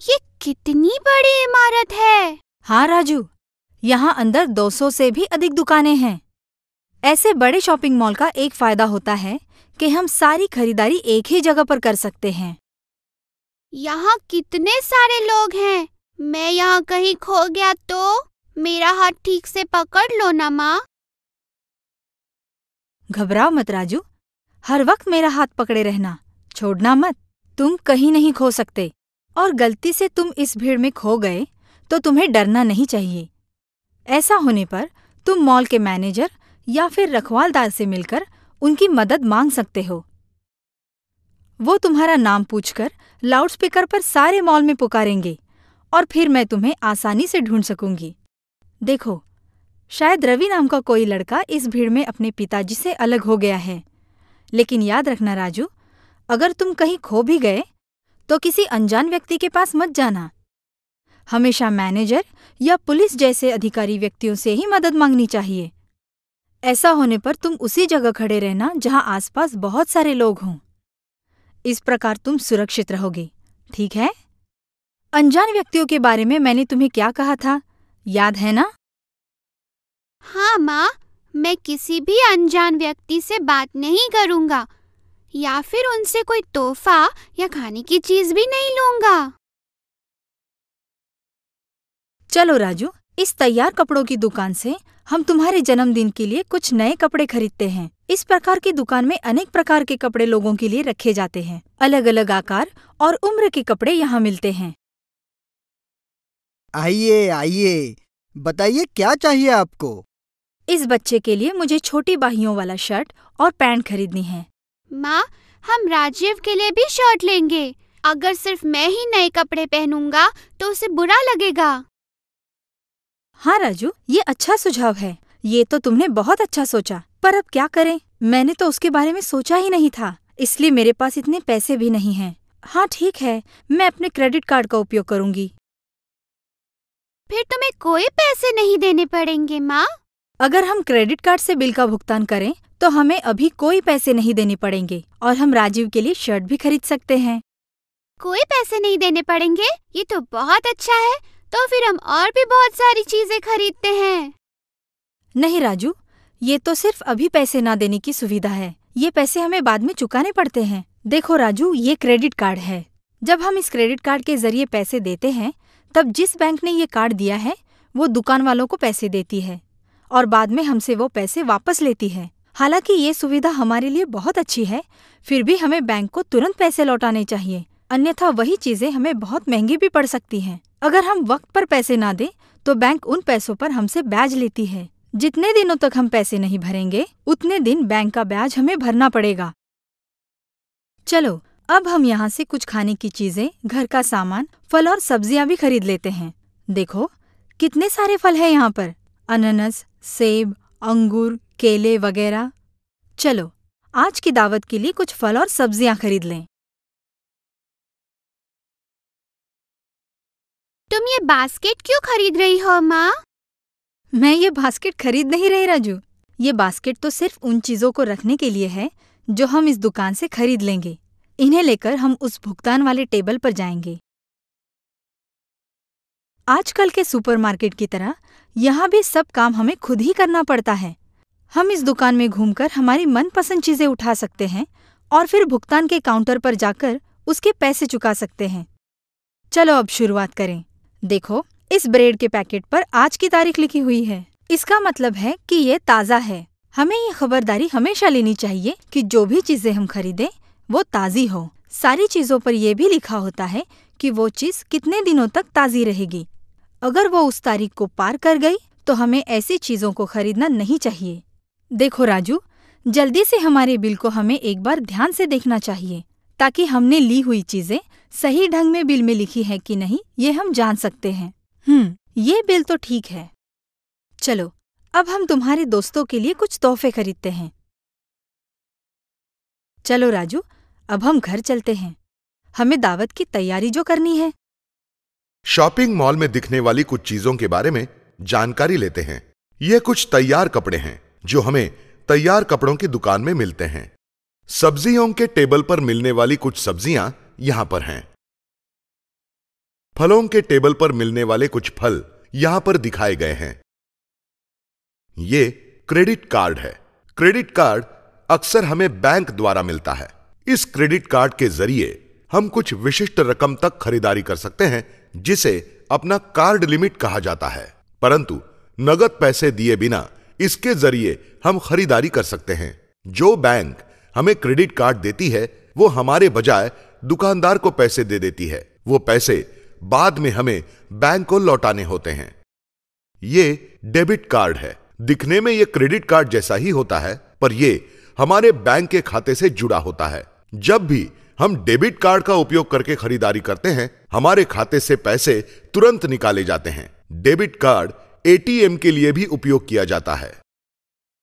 ये कितनी बड़ी इमारत है। हाँ राजू। यहाँ अंदर 200 से भी अधिक दुकानें हैं। ऐसे बड़े शॉपिंग मॉल का एक फ़ायदा होता है कि हम सारी खरीदारी एक ही जगह पर कर सकते हैं। यहाँ कितने सारे लोग हैं। मैं यहाँ कहीं खो गया तो मेरा हाथ ठीक से पकड़ लो ना माँ। घबराओ मत राजू। हर वक्त मेरा हाथ पकड़े रहना। छोड़ना मत। तुम कहीं नहीं खो सकते। और गलती से तुम इस भीड़ में खो गए तो तुम्हें डरना नहीं चाहिए। ऐसा होने पर तुम मॉल के मैनेजर या फिर रखवालदार से मिलकर उनकी मदद मांग सकते हो। वो तुम्हारा नाम पूछकर लाउडस्पीकर पर सारे मॉल में पुकारेंगे और फिर मैं तुम्हें आसानी से ढूंढ सकूँगी। देखो, शायद रवि नाम का कोई लड़का इस भीड़ में अपने पिताजी से अलग हो गया है। लेकिन याद रखना राजू, अगर तुम कहीं खो भी गए तो किसी अनजान व्यक्ति के पास मत जाना। हमेशा मैनेजर या पुलिस जैसे अधिकारी व्यक्तियों से ही मदद मांगनी चाहिए। ऐसा होने पर तुम उसी जगह खड़े रहना जहाँ आसपास बहुत सारे लोग हों। इस प्रकार तुम सुरक्षित रहोगे, ठीक है? अनजान व्यक्तियों के बारे में मैंने तुम्हें क्या कहा था? याद है ना? हाँ माँ, मैं किसी भी अनजान व्यक्ति से बात नहीं करूँगा। या फिर उनसे कोई तोहफा या खाने की चीज़ भी नहीं लूँगा। चलो राजू इस तैयार कपड़ों की दुकान से हम तुम्हारे जन्मदिन के लिए कुछ नए कपड़े खरीदते हैं। इस प्रकार की दुकान में अनेक प्रकार के कपड़े लोगों के लिए रखे जाते हैं। अलग अलग आकार और उम्र के कपड़े यहाँ मिलते हैं। आइए आइए। बताइए क्या चाहिए आपको? इस बच्चे के लिए मुझे छोटी बाहियों वाला शर्ट और पैंट खरीदनी है। माँ हम राजीव के लिए भी शर्ट लेंगे। अगर सिर्फ़ मैं ही नए कपड़े पहनूँगा तो उसे बुरा लगेगा। हाँ राजू ये अच्छा सुझाव है। ये तो तुमने बहुत अच्छा सोचा। पर अब क्या करें? मैंने तो उसके बारे में सोचा ही नहीं था। इसलिए मेरे पास इतने पैसे भी नहीं हैं। हाँ ठीक है। मैं अपने क्रेडिट कार्ड का उपयोग करूँगी। फिर तुम्हें कोई पैसे नहीं देने पड़ेंगे माँ। अगर हम क्रेडिट कार्ड से बिल का भुगतान करें तो हमें अभी कोई पैसे नहीं देने पड़ेंगे और हम राजीव के लिए शर्ट भी खरीद सकते हैं। कोई पैसे नहीं देने पड़ेंगे? ये तो बहुत अच्छा है। तो फिर हम और भी बहुत सारी चीज़ें खरीदते हैं। नहीं राजू ये तो सिर्फ़ अभी पैसे ना देने की सुविधा है। ये पैसे हमें बाद में चुकाने पड़ते हैं। देखो राजू ये क्रेडिट कार्ड है। जब हम इस क्रेडिट कार्ड के ज़रिए पैसे देते हैं तब जिस बैंक ने ये कार्ड दिया है वो दुकान वालों को पैसे देती है। और बाद में हमसे वो पैसे वापस लेती है। हालाँकि ये सुविधा हमारे लिए बहुत अच्छी है, फिर भी हमें बैंक को तुरंत पैसे लौटाने चाहिए, अन्यथा वही चीज़ें हमें बहुत महँगी भी पड़ सकती हैं। अगर हम वक्त पर पैसे ना दें तो बैंक उन पैसों पर हमसे ब्याज लेती है। जितने दिनों तक हम पैसे नहीं भरेंगे, उतने दिन बैंक का ब्याज हमें भरना पड़ेगा। चलो, अब हम यहाँ से कुछ खाने की चीज़ें, घर का सामान, फल और सब्ज़ियाँ भी खरीद लेते हैं। देखो, कितने सारे फल है यहाँ पर। अनानस सेब अंगूर केले वगैरह। चलो आज की दावत के लिए कुछ फल और सब्ज़ियाँ खरीद लें। तुम ये बास्केट क्यों खरीद रही हो माँ? मैं ये बास्केट खरीद नहीं रही राजू। ये बास्केट तो सिर्फ़ उन चीज़ों को रखने के लिए है जो हम इस दुकान से खरीद लेंगे। इन्हें लेकर हम उस भुगतान वाले टेबल पर जाएँगे। आजकल के सुपरमार्केट की तरह, यहाँ भी सब काम हमें खुद ही करना पड़ता है। हम इस दुकान में घूमकर हमारी मनपसंद चीज़ें उठा सकते हैं और फिर भुगतान के काउंटर पर जाकर उसके पैसे चुका सकते हैं। चलो अब शुरुआत करें। देखो, इस ब्रेड के पैकेट पर आज की तारीख लिखी हुई है। इसका मतलब है कि ये ताज़ा है। हमें ये खबरदारी हमेशा लेनी चाहिए कि जो भी चीज़ें हम खरीदें, वो ताज़ी हो। सारी चीज़ों पर यह भी लिखा होता है कि वो चीज़ कितने दिनों तक ताज़ी रहेगी। अगर वो उस तारीख को पार कर गई तो हमें ऐसी चीज़ों को खरीदना नहीं चाहिए। देखो राजू, जल्दी से हमारे बिल को हमें एक बार ध्यान से देखना चाहिए, ताकि हमने ली हुई चीज़ें सही ढंग में बिल में लिखी है कि नहीं, ये हम जान सकते हैं। हम्म ये बिल तो ठीक है। चलो, अब हम तुम्हारे दोस्तों के लिए कुछ तोहफे खरीदते हैं। चलो राजू, अब हम घर चलते हैं। हमें दावत की तैयारी जो करनी है। शॉपिंग मॉल में दिखने वाली कुछ चीज़ों के बारे में जानकारी लेते हैं। ये कुछ तैयार कपड़े हैं, जो हमें तैयार कपड़ों की दुकान में मिलते हैं। सब्जियों के टेबल पर मिलने वाली कुछ सब्ज़ियाँ यहाँ पर हैं। फलों के टेबल पर मिलने वाले कुछ फल यहाँ पर दिखाए गए हैं। ये क्रेडिट कार्ड है। क्रेडिट कार्ड अक्सर हमें बैंक द्वारा मिलता है। इस क्रेडिट कार्ड के ज़रिए हम कुछ विशिष्ट रकम तक खरीदारी कर सकते हैं जिसे अपना कार्ड लिमिट कहा जाता है। परंतु नगद पैसे दिए बिना इसके ज़रिए हम खरीदारी कर सकते हैं। जो बैंक हमें क्रेडिट कार्ड देती है, वो हमारे बजाय दुकानदार को पैसे दे देती है। वो पैसे बाद में हमें बैंक को लौटाने होते हैं। ये डेबिट कार्ड है। दिखने में ये क्रेडिट कार्ड जैसा ही होता है, पर ये हमारे बैंक के खाते से जुड़ा होता है। जब भी हम डेबिट कार्ड का उपयोग करके खरीदारी करते हैं हमारे खाते से पैसे तुरंत निकाले जाते हैं। डेबिट कार्ड एटीएम के लिए भी उपयोग किया जाता है।